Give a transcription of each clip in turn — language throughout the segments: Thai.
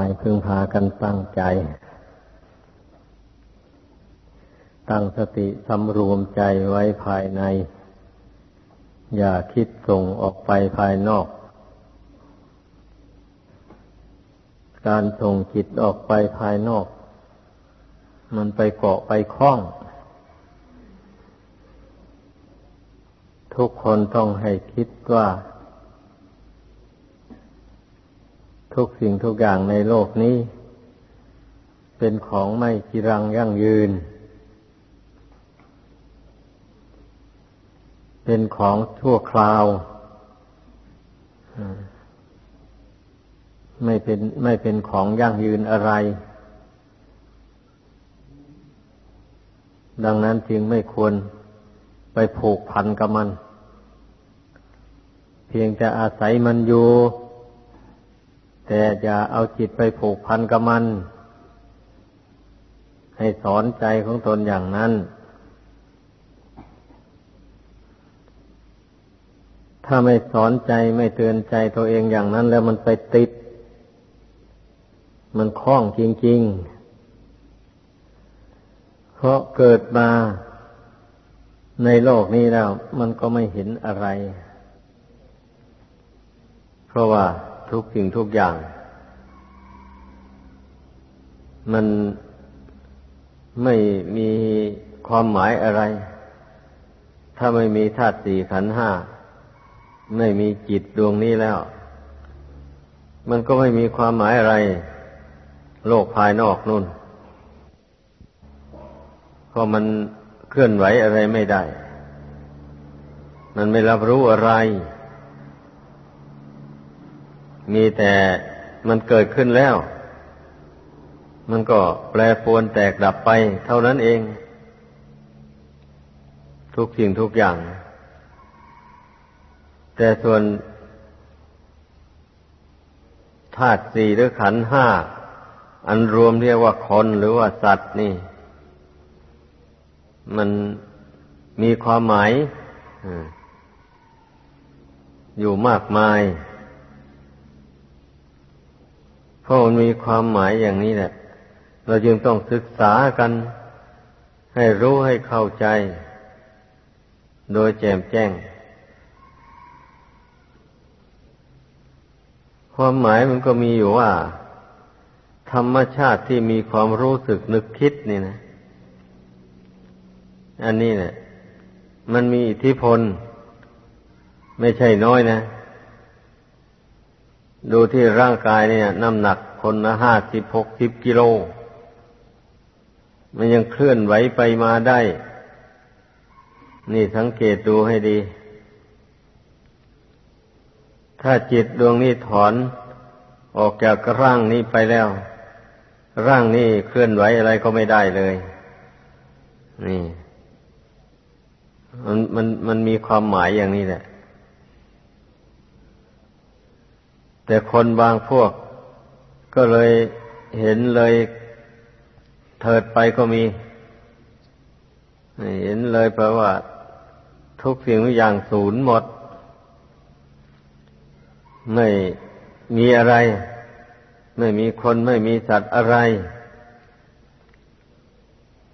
ไปพึงพากันตั้งใจ ตั้งสติสำรวมใจไว้ภายใน อย่าคิดส่งออกไปภายนอก การส่งจิตออกไปภายนอก มันไปเกาะไปคล้อง ทุกคนต้องให้คิดว่า ทุกสิ่งทุกอย่างในโลกนี้ เป็นของไม่จีรังยั่งยืน เป็นของชั่วคราว ไม่เป็นไม่เป็นของยั่งยืนอะไร ดังนั้นจึงไม่ควรไปผูกพันกับมัน เพียงแต่อาศัยมันอยู่ แต่อย่าเอาจิตไปผูกพันกับมัน ให้สอนใจของตนอย่างนั้น ถ้าไม่สอนใจไม่เตือนใจตัวเองอย่างนั้น แล้วมันไปติด มันคล้องจริง ๆ เพราะเกิดมาในโลกนี้แล้ว มันก็ไม่เห็นอะไร เพราะว่า ทุกสิ่งทุกอย่าง มันไม่มีความหมายอะไร ถ้าไม่มีธาตุสี่ขันห้า ไม่มีจิตดวงนี้แล้ว มันก็ไม่มีความหมายอะไร โลกภายนอกนู่นเพราะมันเคลื่อนไหวอะไรไม่ได้ มันไม่รับรู้อะไร มีแต่มันเกิดขึ้นแล้ว มันก็แปรปรวนแตกดับไป เท่านั้นเอง ทุกสิ่งทุกอย่าง แต่ส่วนธาตุสี่หรือขันห้า อันรวมเรียกว่าคนหรือว่าสัตว์นี่ มันมีความหมายอยู่มากมาย เพราะมันมีความหมายอย่างนี้แหละ เราจึงต้องศึกษากัน ให้รู้ให้เข้าใจ โดยแจ่มแจ้ง ความหมายมันก็มีอยู่ว่า ธรรมชาติที่มีความรู้สึกนึกคิดนี่นะ อันนี้เนี่ยมันมีอิทธิพล ไม่ใช่น้อยนะ ดูที่ร่างกายเนี่ยน้ำหนักคนละห้าสิบหกสิบกิโล มันยังเคลื่อนไหวไปมาได้ นี่สังเกตดูให้ดี ถ้าจิตดวงนี้ถอนออกจากร่างนี้ไปแล้ว ร่างนี้เคลื่อนไหวอะไรก็ไม่ได้เลย นี่ มันมันมันมีความหมายอย่างนี้แหละ แต่คนบางพวกก็เลยเห็นเลยเถิดไปก็มี เห็นเลยเพราะว่า ทุกสิ่งทุกอย่างศูนย์หมด ไม่มีอะไร ไม่มีคนไม่มีสัตว์อะไร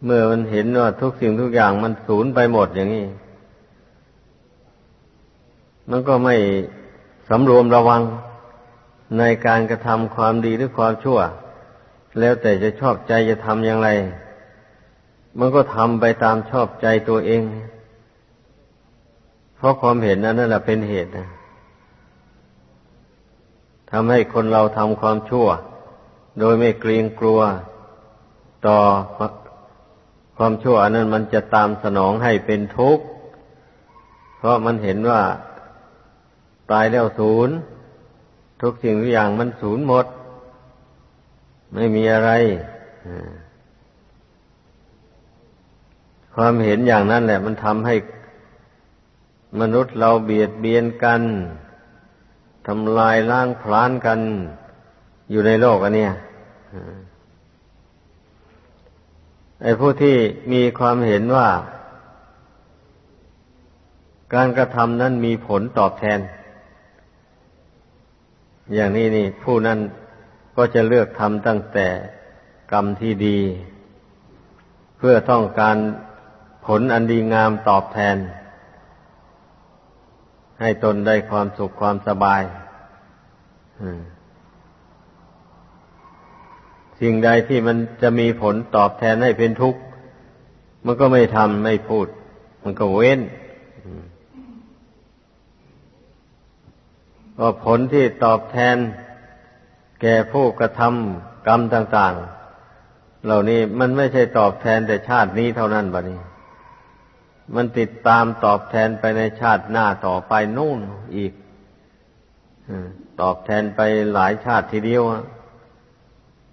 เมื่อมันเห็นว่าทุกสิ่งทุกอย่างมันศูนย์ไปหมดอย่างนี้มันก็ไม่สำรวมระวัง ในการกระทำความดีหรือความชั่ว แล้วแต่จะชอบใจจะทำอย่างไร มันก็ทำไปตามชอบใจตัวเอง เพราะความเห็นนั้นนั่นแหละเป็นเหตุนะทำให้คนเราทำความชั่ว โดยไม่เกรงกลัว ต่อความชั่วนั้นมันจะตามสนองให้เป็นทุกข์ เพราะมันเห็นว่า ตายแล้วศูนย์ ทุกสิ่งทุกอย่างมันสูญหมด ไม่มีอะไร ความเห็นอย่างนั้นแหละ มันทำให้มนุษย์เราเบียดเบียนกันทำลายล้างพลานกันอยู่ในโลกอันเนี้ยไอ้ผู้ที่มีความเห็นว่า การกระทำนั้นมีผลตอบแทน อย่างนี้นี่ ผู้นั้นก็จะเลือกทำตั้งแต่กรรมที่ดี เพื่อต้องการผลอันดีงามตอบแทน ให้ตนได้ความสุขความสบายสิ่งใดที่มันจะมีผลตอบแทนให้เป็นทุกข์ มันก็ไม่ทำไม่พูด มันก็เว้น ว่าผลที่ตอบแทน แก่ผู้กระทำกรรมต่าง ๆ เหล่านี้มันไม่ใช่ตอบแทนแต่ชาตินี้เท่านั้นบะนี้ มันติดตามตอบแทนไปในชาติหน้าต่อไปนู่นอีกตอบแทนไปหลายชาติทีเดียว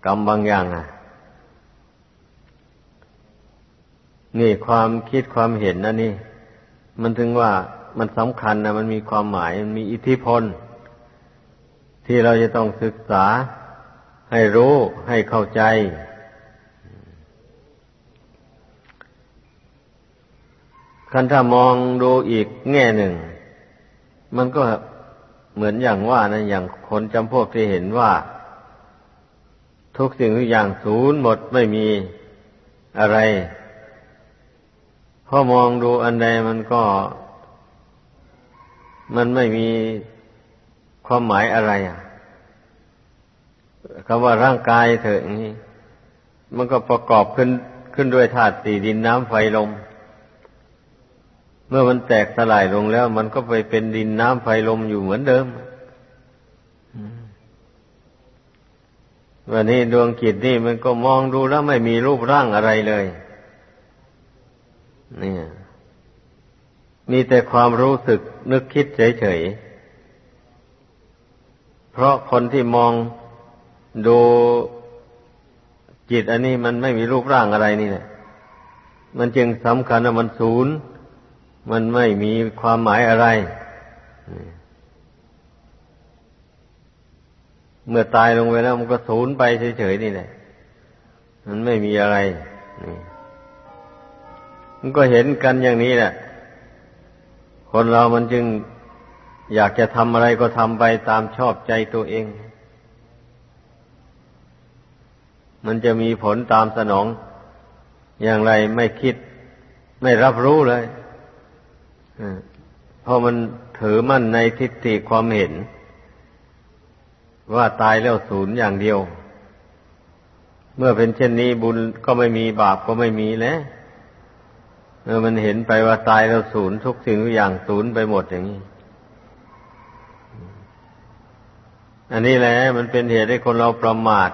กรรมบางอย่างอะ นี่ความคิดความเห็นนะนี่ มันถึงว่ามันสำคัญนะมันมีความหมาย มันมีอิทธิพล ที่เราจะต้องศึกษาให้รู้ให้เข้าใจ คันถ้ามองดูอีกแง่หนึ่ง มันก็เหมือนอย่างว่านะอย่างคนจำพวกที่เห็นว่า ทุกสิ่งทุกอย่างศูนย์หมดไม่มีอะไรพอมองดูอันใดมันก็ มันไม่มี ความหมายอะไรอะคำว่าร่างกายเถอะนี่มันก็ประกอบขึ้นขึ้นด้วยธาตุสี่ดินน้ำไฟลม เมื่อมันแตกสลายลงแล้ว มันก็ไปเป็นดินน้ำไฟลมอยู่เหมือนเดิมวันนี้ดวงกิจนี่มันก็มองดูแล้วไม่มีรูปร่างอะไรเลยนี่มีแต่ความรู้สึกนึกคิดเฉยๆ เพราะคนที่มองดูจิตอันนี้มันไม่มีรูปร่างอะไรนี่แหละมันจึงสำคัญว่ามันศูนย์ มันไม่มีความหมายอะไร เมื่อตายลงไปแล้วมันก็สูญไปเฉยๆนี่แหละ มันไม่มีอะไร นี่ มันก็เห็นกันอย่างนี้แหละ คนเรามันจึง อยากจะทำอะไรก็ทำไปตามชอบใจตัวเอง มันจะมีผลตามสนอง อย่างไรไม่คิด ไม่รับรู้เลยเพราะมันถือมั่นในทิฏฐิความเห็น ว่าตายแล้วศูนย์อย่างเดียว เมื่อเป็นเช่นนี้บุญก็ไม่มีบาปก็ไม่มีแล้วเมื่อมันเห็นไปว่าตายแล้วศูนย์ทุกสิ่งทุกอย่างศูนย์ไปหมดอย่างนี้ อันนี้แหละมันเป็นเหตุให้คนเราประมาท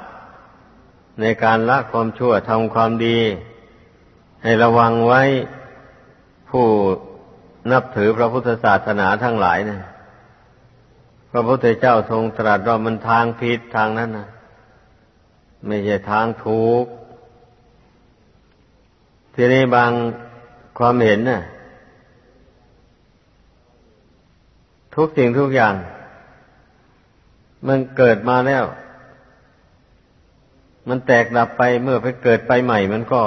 ในการละความชั่วทำความดี ให้ระวังไว้ผู้นับถือพระพุทธศาสนาทั้งหลายเนะพระพุทธเจ้าทรงตรัสว่ามันทางผิดทางนั้นนะไม่ใช่ทางถูก ทีนี้บางความเห็นนะ่ะทุกสิ่งทุกอย่าง มันเกิดมาแล้ว มันแตกดับไปเมื่อไปเกิดไปใหม่ มันก็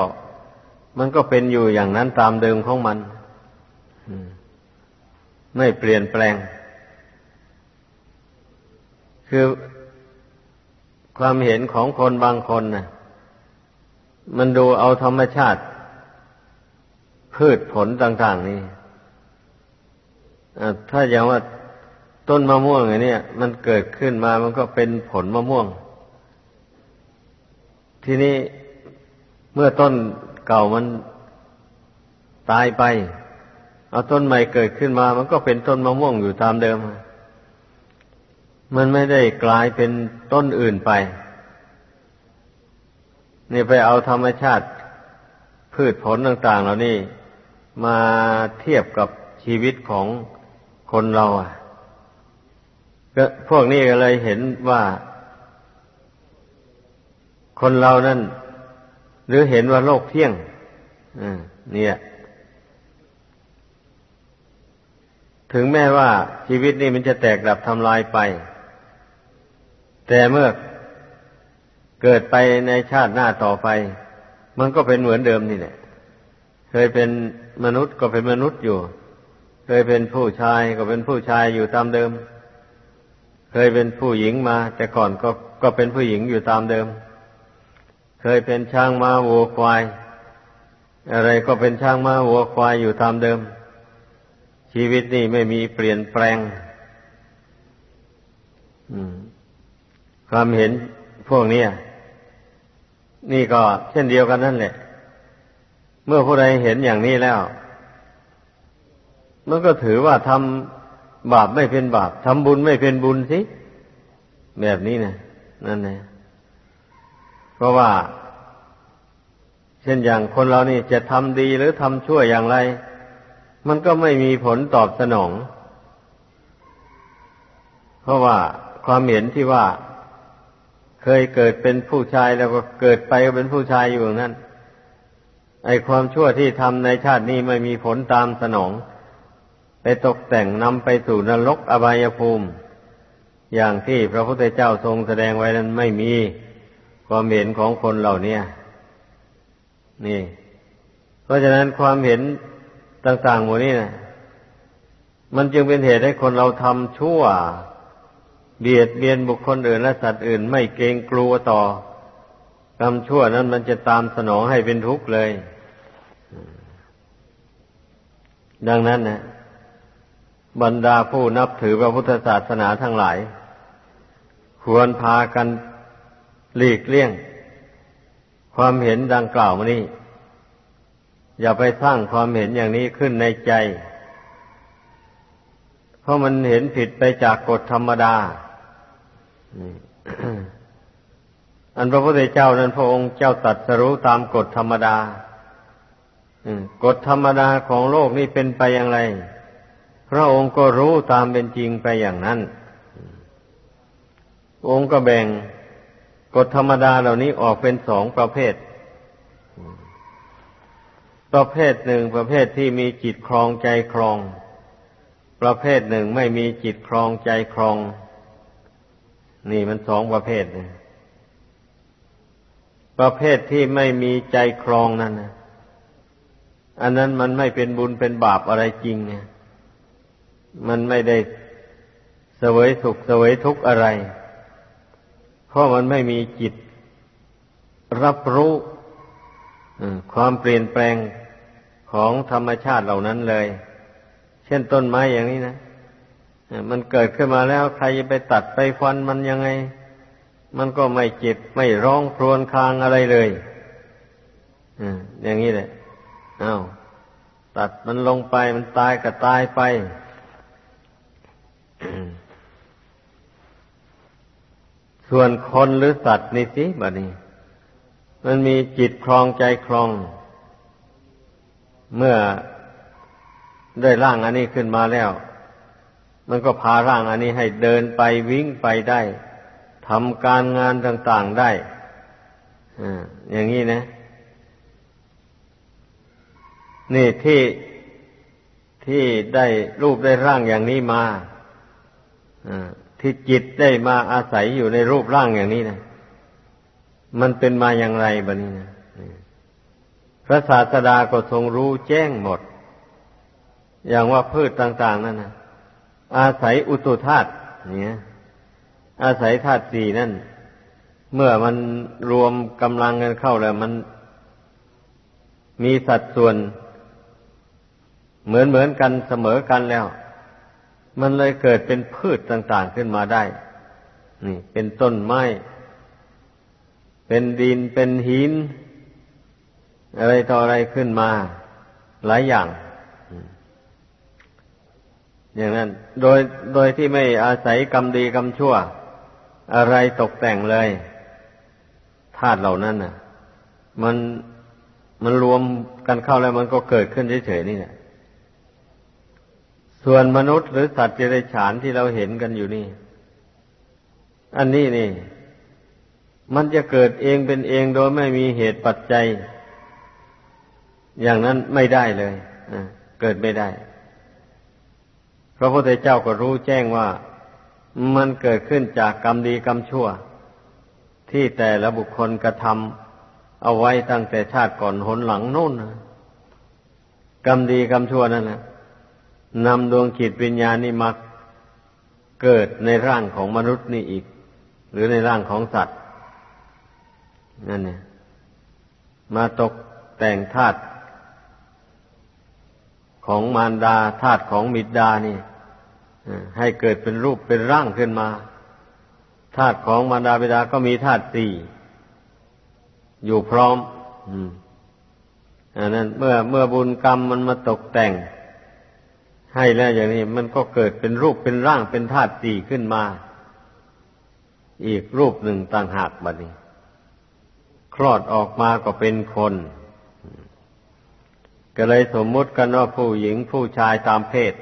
มันก็เป็นอยู่อย่างนั้นตามเดิมของมันไม่เปลี่ยนแปลง คือความเห็นของคนบางคนนะมันดูเอาธรรมชาติ พืชผลต่าง ๆ นี่ถ้าอย่างว่า ต้นมะม่วงอย่างนี้มันเกิดขึ้นมามันก็เป็นผลมะม่วง ทีนี้เมื่อต้นเก่ามันตายไป เอาต้นใหม่เกิดขึ้นมา มันก็เป็นต้นมะม่วงอยู่ตามเดิม มันไม่ได้กลายเป็นต้นอื่นไป นี่ไปเอาธรรมชาติ พืชผลต่าง ๆ เหล่านี้มาเทียบกับชีวิตของคนเราอะ ก็พวกนี้ก็เลยเห็นว่า คนเรานั่น หรือเห็นว่าโลกเที่ยงอ่าเนี่ยถึงแม้ว่าชีวิตนี้มันจะแตกดับทำลายไป แต่เมื่อเกิดไปในชาติหน้าต่อไป มันก็เป็นเหมือนเดิมนี่แหละเคยเป็นมนุษย์ก็เป็นมนุษย์อยู่ เคยเป็นผู้ชายก็เป็นผู้ชายอยู่ตามเดิม เคยเป็นผู้หญิงมา แต่ก่อนก็ก็เป็นผู้หญิงอยู่ตามเดิม เคยเป็นช้างม้าวัวควาย อะไรก็เป็นช้างม้าวัวควายอยู่ตามเดิม ชีวิตนี่ไม่มีเปลี่ยนแปลงความเห็นพวกนี้นี่ก็เช่นเดียวกันนั่นแหละ เมื่อผู้ใดเห็นอย่างนี้แล้ว มันก็ถือว่าทำ บาปไม่เป็นบาปทำบุญไม่เป็นบุญสิ แบบนี้นะนั่นแหละเพราะว่า เช่นอย่างคนเรานี่จะทำดีหรือทำชั่วอย่างไร มันก็ไม่มีผลตอบสนอง เพราะว่าความเห็นที่ว่า เคยเกิดเป็นผู้ชายแล้วก็เกิดไปก็เป็นผู้ชายอยู่นั้นไอความชั่วที่ทำในชาตินี้ไม่มีผลตามสนอง ไปตกแต่งนำไปสู่นรกอบายภูมิ อย่างที่พระพุทธเจ้าทรงแสดงไว้นั้นไม่มีความเห็นของคนเหล่านี้นี่ เพราะฉะนั้นความเห็นต่างๆหมดนี้นะมันจึงเป็นเหตุให้คนเราทำชั่ว เบียดเบียนบุคคลอื่นและสัตว์อื่น ไม่เกรงกลัวต่อกรรมชั่วนั้นมันจะตามสนองให้เป็นทุกข์เลย ดังนั้นนะ บรรดาผู้นับถือพระพุทธศาสนาทั้งหลาย ควรพากันหลีกเลี่ยง ความเห็นดังกล่าวมานี้ อย่าไปสร้างความเห็นอย่างนี้ขึ้นในใจ เพราะมันเห็นผิดไปจากกฎธรรมดา อันพระพุทธเจ้านั้นพระองค์เจ้าตัดสรู้ตามกฎธรรมดากฎธรรมดาของโลกนี่เป็นไปอย่างไร พระองค์ก็รู้ตามเป็นจริงไปอย่างนั้น องค์ก็แบ่งกฎธรรมดาเหล่านี้ออกเป็นสองประเภท ประเภทหนึ่งประเภทที่มีจิตครองใจครอง ประเภทหนึ่งไม่มีจิตครองใจครอง นี่มันสองประเภทนะประเภทที่ไม่มีใจครองนั่นนะอันนั้นมันไม่เป็นบุญเป็นบาปอะไรจริงเนี่ย มันไม่ได้เสวยสุขเสวยทุกข์อะไร เพราะมันไม่มีจิตรับรู้ความเปลี่ยนแปลงของธรรมชาติเหล่านั้นเลย เช่นต้นไม้อย่างนี้นะมันเกิดขึ้นมาแล้วใครจะไปตัดไปฟันมันยังไง มันก็ไม่เจ็บไม่ร้องครวญคางอะไรเลยอย่างนี้แหละอา้าวตัดมันลงไปมันตายก็ตายไป ส่วนคนหรือสัตว์นี่สิบัดนี้ มันมีจิตครองใจครอง เมื่อได้ร่างอันนี้ขึ้นมาแล้ว มันก็พาร่างอันนี้ให้เดินไปวิ่งไปได้ทำการงานต่าง ๆได้อย่างนี้นะ นี่ที่ที่ได้รูปได้ร่างอย่างนี้มา ที่จิตได้มาอาศัยอยู่ในรูปร่างอย่างนี้นะมันเป็นมาอย่างไรบะนี้นะพระศาสดาก็ทรงรู้แจ้งหมด อย่างว่าพืชต่าง ๆ นั่นนะอาศัยอุตุธาตุเนี่ย อาศัยธาตุสี่นั่น เมื่อมันรวมกำลังกันเข้าแล้ว มันมีสัดส่วน เหมือนเหมือนกันเสมอกันแล้ว มันเลยเกิดเป็นพืชต่าง ๆขึ้นมาได้ นี่ เป็นต้นไม้ เป็นดิน เป็นหิน อะไรต่ออะไรขึ้นมา หลายอย่าง อย่างนั้น โดย โดยที่ไม่อาศัยกรรมดีกรรมชั่ว อะไรตกแต่งเลย ธาตุเหล่านั้นน่ะ มัน มันรวมกันเข้าแล้วมันก็เกิดขึ้นเฉยๆนี่แหละ ส่วนมนุษย์หรือสัตว์เจริญฉานที่เราเห็นกันอยู่นี่ อันนี้นี่ มันจะเกิดเองเป็นเองโดยไม่มีเหตุปัจจัย อย่างนั้นไม่ได้เลยเกิดไม่ได้พระพุทธเจ้าก็รู้แจ้งว่ามันเกิดขึ้นจากกรรมดีกรรมชั่ว ที่แต่ละบุคคลกระทำเอาไว้ตั้งแต่ชาติก่อนหนหลังโน่นกรรมดีกรรมชั่วนั่นนะ นำดวงจิตวิญญาณนี่มาเกิดในร่างของมนุษย์นี่อีก หรือในร่างของสัตว์ นั่นเนี่ย มาตกแต่งธาตุของมารดาธาตุของมิดานี่ให้เกิดเป็นรูปเป็นร่างขึ้นมาธาตุของมารดาบิดาก็มีธาตุสี่อยู่พร้อมอันนั้นเมื่อเมื่อบุญกรรมมันมาตกแต่ง ให้แล้วอย่างนี้มันก็เกิดเป็นรูปเป็นร่างเป็นธาตุสี่ขึ้นมา อีกรูปหนึ่งต่างหากบัดนี้ คลอดออกมาก็เป็นคน ก็เลยสมมุติกันว่าผู้หญิงผู้ชายตามเพศ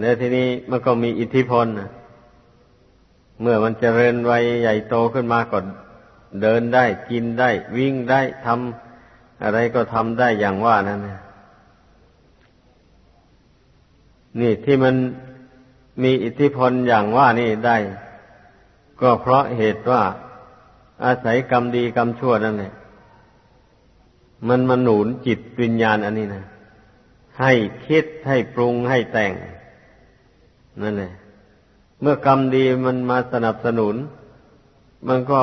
แล้วทีนี้มันก็มีอิทธิพลเมื่อมันจเจริญวัยใหญ่โตขึ้นมาก็เดินได้กินได้ วิ่งได้ทำอะไรก็ทำได้อย่างว่านั่นนี่ นี่ที่มันมีอิทธิพลอย่างว่านี่ได้ ก็เพราะเหตุว่าอาศัยกรรมดีกรรมชั่วนั่นแหละมันมาหนุนจิตวิญญาณอันนี้นะให้คิดให้ปรุงให้แต่ง นั่นแหละเมื่อกรรมดีมันมาสนับสนุน มันก็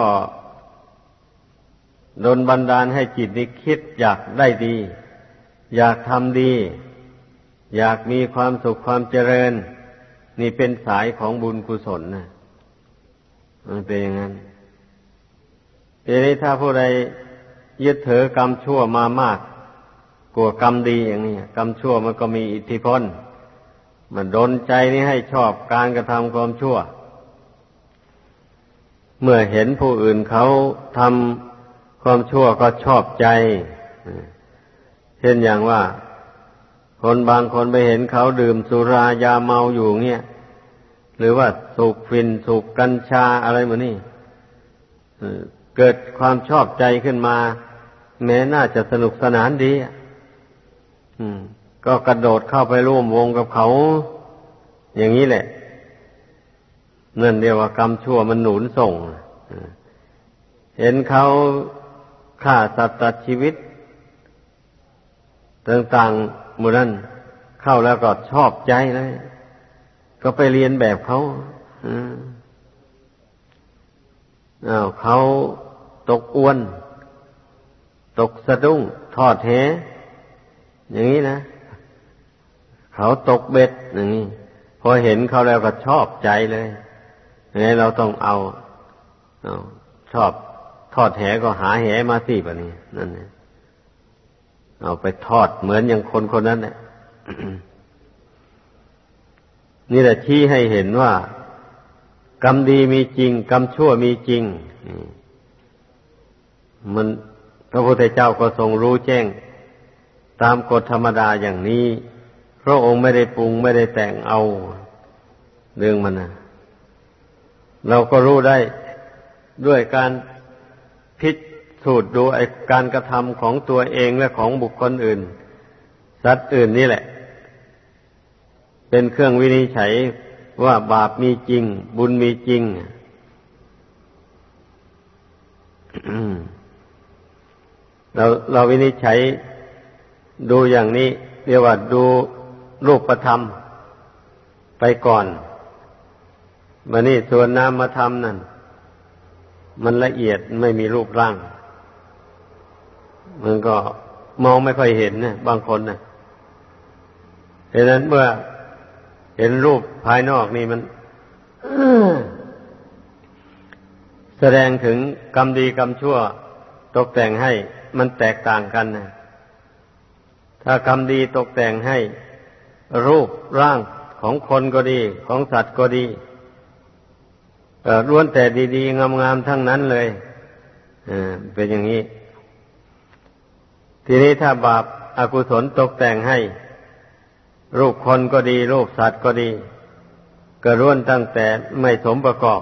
โดนบันดาลให้จิตนี้คิดอยากได้ดี อยากทำดี อยากมีความสุขความเจริญ นี่เป็นสายของบุญกุศลนะมันเป็นอย่างนั้นทีนี้ถ้าผู้ใดยึดถือกรรมชั่วมามากกลัวกรรมดีอย่างนี้กรรมชั่วมันก็มีอิทธิพล มันดนใจนี้ให้ชอบการกระทำความชั่ว เมื่อเห็นผู้อื่นเขาทำความชั่วก็ชอบใจเช่นอย่างว่า คนบางคนไปเห็นเขาดื่มสุรายาเมาอยู่เงี้ยหรือว่าสูบฟินสูบกัญชาอะไรมือนนี่เกิดความชอบใจขึ้นมา แม้น่าจะสนุกสนานดีก็กระโดดเข้าไปร่วมวงกับเขา อย่างนี้แหละนั่นเรียกว่ากรรมชั่วมันหนุนส่งเห็นเขาฆ่าสัตว์ตัดชีวิต ต่างๆ มูนั้นเข้าแล้วก็ชอบใจเลย ก็ไปเรียนแบบเขาอ้าวเขาตกอ้วน ตกสะดุ้ง ทอดแหอย่างนี้นะเขาตกเบ็ดอย่างนี้พอเห็นเขาแล้วก็ชอบใจเลยนี่เราต้องเอาเอาชอบทอดแหก็หาแหมาสิแบบนี้ นั่นเนี่ย เอาไปทอดเหมือนอย่างคนคนนั้นเนี่ยนี่แหละชี้ให้เห็นว่า กรรมดีมีจริง กรรมชั่วมีจริง มันพระพุทธเจ้าก็ทรงรู้แจ้ง ตามกฎธรรมดาอย่างนี้พระองค์ไม่ได้ปรุงไม่ได้แต่งเอาเรื่องมันนะเราก็รู้ได้ด้วยการพิ สูจน์ดูไอการกระทำของตัวเองและของบุคคลอื่น สัตว์อื่นนี่แหละ เป็นเครื่องวินิจฉัยว่าบาปมีจริง บุญมีจริงเราเราวินิจฉัยดูอย่างนี้ เรียกว่าดูรูปธรรมไปก่อนมานี่ส่วนนามธรรมนั่นมันละเอียดไม่มีรูปร่าง มันก็มองไม่ค่อยเห็นนะบางคนนะดังนั้นเมื่อเห็นรูปภายนอกนี่มันแสดงถึงกรรมดีกรรมชั่ว ตกแต่งให้มันแตกต่างกันนะถ้ากรรมดีตกแต่งให้ รูปร่างของคนก็ดี ของสัตว์ก็ดีล้วนแต่ดีๆงามๆทั้งนั้นเลยเป็นอย่างนี้ ทีนี้ถ้าบาปอากุศลตกแต่งให้ รูปคนก็ดี รูปสัตว์ก็ดีก็ล้วนตั้งแต่ไม่สมประกอบ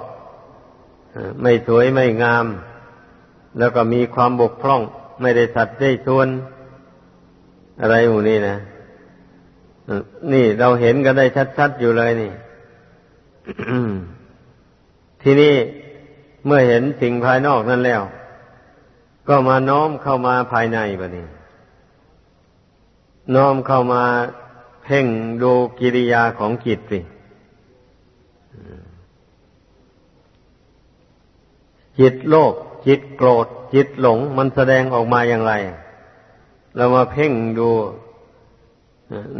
ไม่สวยไม่งาม แล้วก็มีความบกพร่อง ไม่ได้สัตว์ได้ส่วน อะไรหมู่นี้นะ นี่เราเห็นกันได้ชัดๆอยู่เลยนี่ ทีนี้เมื่อเห็นสิ่งภายนอกนั้นแล้ว ก็มาน้อมเข้ามาภายในบะนี้ น้อมเข้ามาเพ่งดูกิริยาของจิตสิจิตโลภจิตโกรธ จิตหลง มันแสดงออกมาอย่างไร เรามาเพ่งดู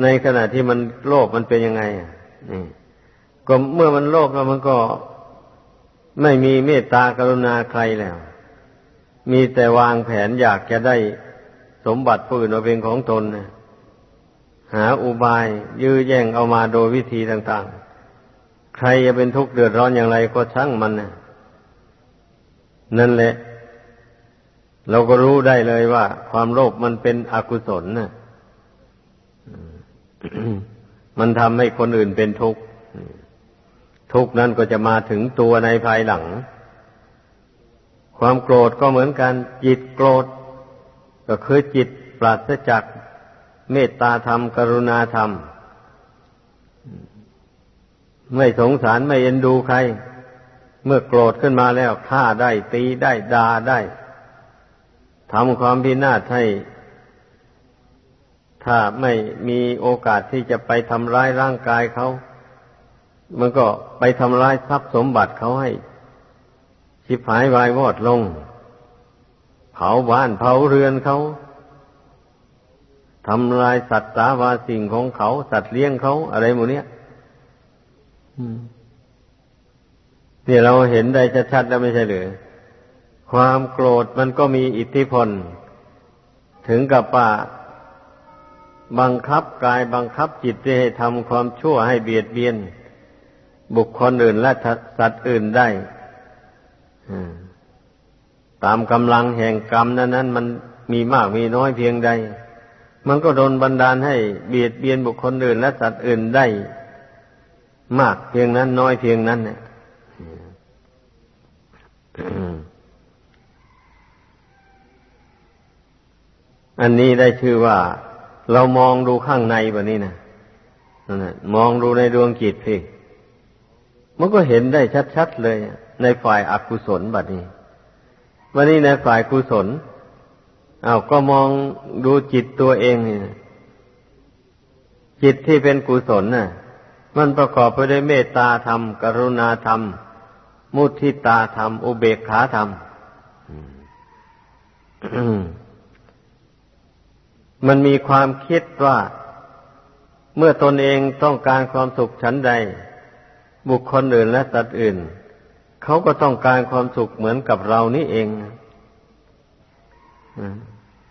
ในขณะที่มันโลภมันเป็นยังไงนี่ก็เมื่อมันโลภแล้วมันก็ไม่มีเมตตากรุณาใครแล้ว มีแต่วางแผนอยากจะได้สมบัติผู้อื่นมาเป็นของตนหาอุบายยื้อแย่งเอามาโดยวิธีต่าง ๆ ใครจะเป็นทุกข์เดือดร้อนอย่างไรก็ช่างมันนะนั่นแหละ เราก็รู้ได้เลยว่า ความโลภมันเป็นอกุศลนะมันทำให้คนอื่นเป็นทุกข์ทุกข์นั้นก็จะมาถึงตัวในภายหลัง ความโกรธก็เหมือนกัน จิตโกรธ ก็คือจิตปราศจากเมตตาธรรม กรุณาธรรม ไม่สงสารไม่เอ็นดูใคร เมื่อโกรธขึ้นมาแล้วฆ่าได้ตีได้ด่าได้ทำความพินาศให้ถ้าไม่มีโอกาสที่จะไปทำร้ายร่างกายเขา มันก็ไปทำร้ายทรัพย์สมบัติเขาให้ ชิบหายวายวอดลง เผาบ้านเผาเรือนเขาทำลายสัตว์สาวาสิ่งของเขา สัตว์เลี้ยงเขาอะไรหมดเนี้ยนี่เราเห็นได้ชัดๆแล้วไม่ใช่หรือความโกรธมันก็มีอิทธิพล ถึงกับป่าบังคับกายบังคับจิตให้ทำความชั่วให้เบียดเบียน บุคคลอื่นและสัตว์อื่นได้ ตามกำลังแห่งกรรมนั้นนั้นมันมีมากมีน้อยเพียงใด มันก็โดนบันดาลให้เบียดเบียนบุคคลอื่น และสัตว์อื่นได้ มากเพียงนั้นน้อยเพียงนั้นเนี่ยอันนี้ได้ชื่อว่า เรามองดูข้างในแบบนี้นะนั่นมองดูในดวงจิตพี่มันก็เห็นได้ชัดๆเลย ในฝ่ายอากุศลแบบนี้วันนี้ในฝ่ายกุศลเอาก็มองดูจิตตัวเองเนี่ยจิตที่เป็นกุศลน่ะ มันประกอบไปด้วยเมตตาธรรม กรุณาธรรม มุทิตาธรรม อุเบกขาธรรมมันมีความคิดว่า เมื่อตนเองต้องการความสุขชั้นใด บุคคลอื่นและสัตว์อื่น เขาก็ต้องการความสุขเหมือนกับเรานี่เอง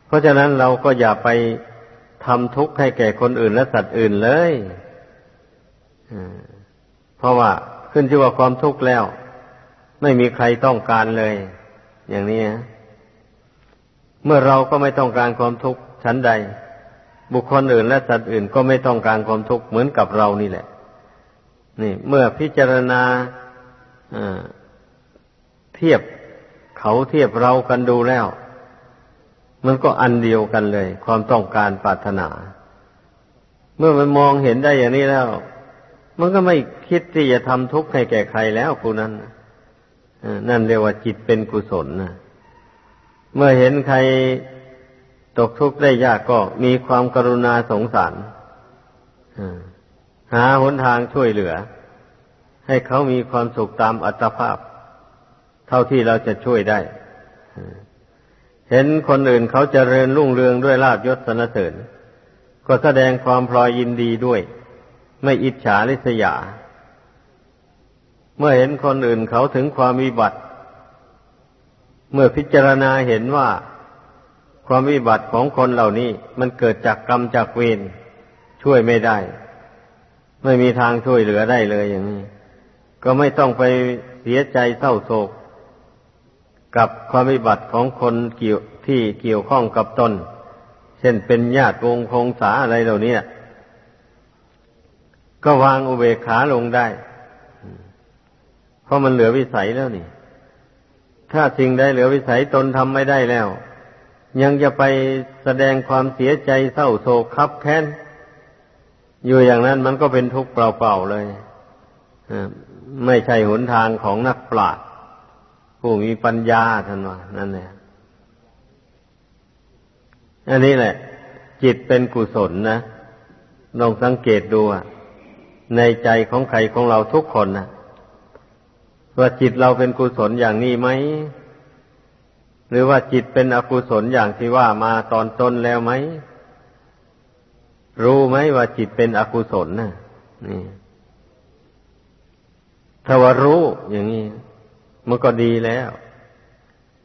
เพราะฉะนั้นเราก็อย่าไปทำทุกข์ให้แก่คนอื่นและสัตว์อื่นเลยเพราะว่าขึ้นชื่อว่าความทุกข์แล้ว ไม่มีใครต้องการเลย อย่างนี้เมื่อเราก็ไม่ต้องการความทุกข์ชั้นใด บุคคลอื่นและสัตว์อื่นก็ไม่ต้องการความทุกข์เหมือนกับเรานี่แหละ นี่ เมื่อพิจารณา เทียบเขาเทียบเรากันดูแล้ว มันก็อันเดียวกันเลย ความต้องการปรารถนา เมื่อมันมองเห็นได้อย่างนี้แล้ว มันก็ไม่คิดที่จะทำทุกข์ให้แก่ใครแล้วผู้นั้นนั่นเรียกว่าจิตเป็นกุศลนะเมื่อเห็นใครตกทุกข์ได้ยากก็มีความกรุณาสงสารหาหนทางช่วยเหลือ ให้เขามีความสุขตามอัตภาพ เท่าที่เราจะช่วยได้ เห็นคนอื่นเขาจเจริญรุ่งเรืองด้วยลาบยศสนเสริญ ก็แสดงความพลอยยินดีด้วย ไม่อิจฉาริษยา เมื่อเห็นคนอื่นเขาถึงความวิบัติ เมื่อพิจารณาเห็นว่าความวิบัติของคนเหล่านี้มันเกิดจากกรรมจากเวรช่วยไม่ได้ ไม่มีทางช่วยเหลือได้เลยอย่างนี้ ก็ไม่ต้องไปเสียใจเศร้าโศก กับความวิบัติของคนเกี่ยวที่เกี่ยวข้องกับตน เช่นเป็นญาติวงคงสาอะไรเหล่านี้ก็วางอุเบกขาลงได้ เพราะมันเหลือวิสัยแล้วนี่ ถ้าสิ่งใดเหลือวิสัยตนทำไม่ได้แล้ว ยังจะไปแสดงความเสียใจเศร้าโศกคับแค้น อยู่อย่างนั้นมันก็เป็นทุกข์เปล่าๆเลยไม่ใช่หนทางของนักปราชญ์ ผู้มีปัญญาท่านว่านั่นแหละอันนี้แหละ จิตเป็นกุศลนะลองสังเกตดูในใจของใครของเราทุกคนนะว่าจิตเราเป็นกุศลอย่างนี้ไหม หรือว่าจิตเป็นอกุศลอย่างที่ว่ามาตอนต้นแล้วไหม รู้ไหมว่าจิตเป็นอกุศลนะนี่ถ้าว่ารู้อย่างนี้ มันก็ดีแล้ว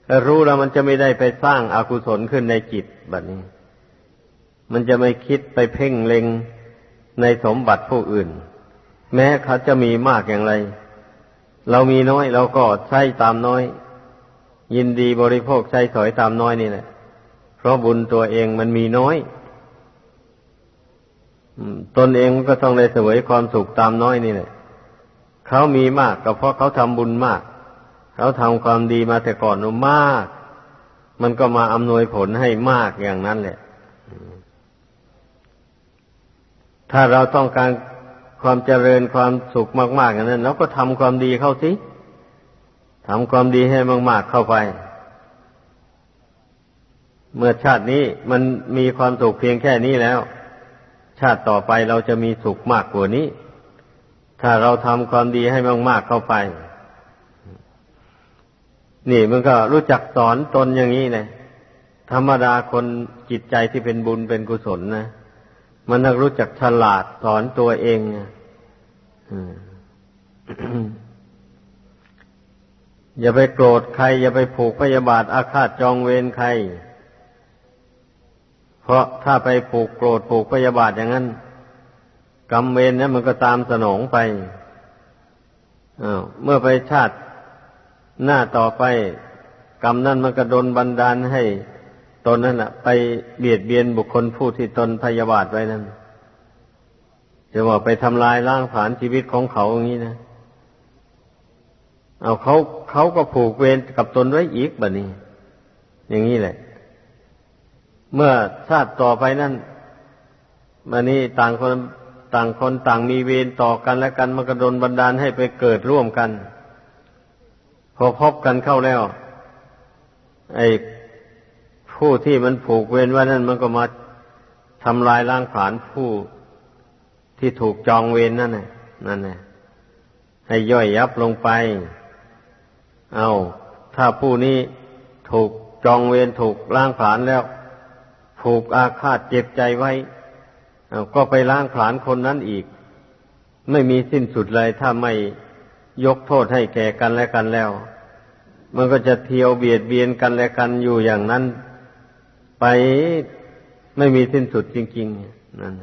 ถ้ารู้แล้วมันจะไม่ได้ไปสร้างอากุศลขึ้นในจิตแบบนี้ มันจะไม่คิดไปเพ่งเล็งในสมบัติผู้อื่น แม้เขาจะมีมากอย่างไร เรามีน้อยเราก็ใช้ตามน้อย ยินดีบริโภคใช้สอยตามน้อยนี่แหละ เพราะบุญตัวเองมันมีน้อยตนเองก็ต้องได้เสวยความสุขตามน้อยนี่แหละเขามีมากก็เพราะเขาทำบุญมาก เขาทำความดีมาแต่ก่อนมาก มันก็มาอำนวยผลให้มากอย่างนั้นแหละ ถ้าเราต้องการความเจริญความสุขมาก ๆ อย่างนั้นเราก็ทำความดีเข้าสิทำความดีให้มาก ๆ เข้าไป เมื่อชาตินี้มันมีความสุขเพียงแค่นี้แล้ว ชาติต่อไปเราจะมีสุขมากกว่านี้ ถ้าเราทำความดีให้มาก ๆ เข้าไป นี่มันก็รู้จักสอนตนอย่างนี้เลยธรรมดาคนจิตใจที่เป็นบุญเป็นกุศลนะมันต้องรู้จักฉลาดสอนตัวเองอย่าไปโกรธใคร อย่าไปผูกพยาบาทอาฆาตจองเวรใคร เพราะถ้าไปผูกโกรธผูกพยาบาทอย่างนั้นกรรมเวรนั้นมันก็ตามสนองไปเมื่อไปชาติ หน้าต่อไปกรรมนั้นมันก็ดนบันดาลให้ตนนั้นะไปเบียดเบียนบุคคลผู้ที่ตนพยาบาทไว้นั้นจะว่าไปทำลายล้างผาญชีวิตของเขาอย่างนี้นะเอาเขาเขาก็ผูกเวรกับตนไว้อีกแบบนี้ อย่างนี้แหละ เมื่อชาติต่อไปนั้นมานี้ต่างคนต่างคนต่างมีเวรต่อกันและกันมันก็โดนบันดาลให้ไปเกิดร่วมกัน พอพบกันเข้าแล้ว ไอ้ผู้ที่มันผูกเวรว่านั่นมันก็มาทำลายล้างผลาญผู้ที่ถูกจองเวรนั่นแหละนั่นแหละให้ย่อยยับลงไป เอาถ้าผู้นี้ถูกจองเวรถูกล้างผลาญแล้ว ผูกอาฆาตเจ็บใจไว้ก็ไปล้างผลาญคนนั้นอีก ไม่มีสิ้นสุดเลยถ้าไม่ ยกโทษให้แก่กันและกันแล้ว มันก็จะเที่ยวเบียดเบียนกันและกันอยู่อย่างนั้น ไปไม่มีสิ้นสุดจริง ๆ นั่น